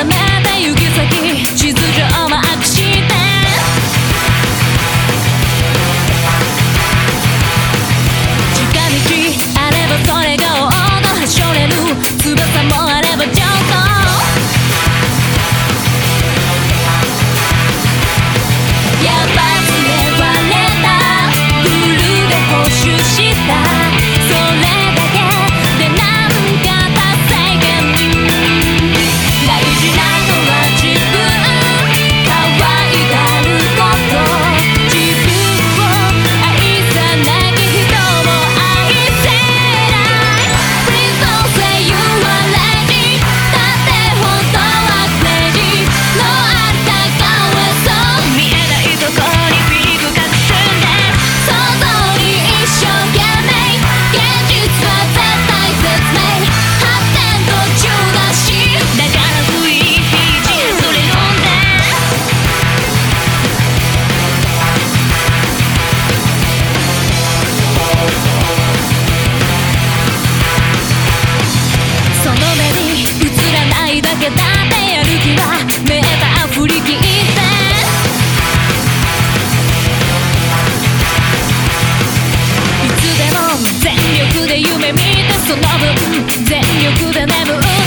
覚めで夢見てその分全力で眠る